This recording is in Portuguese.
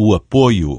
o apoio.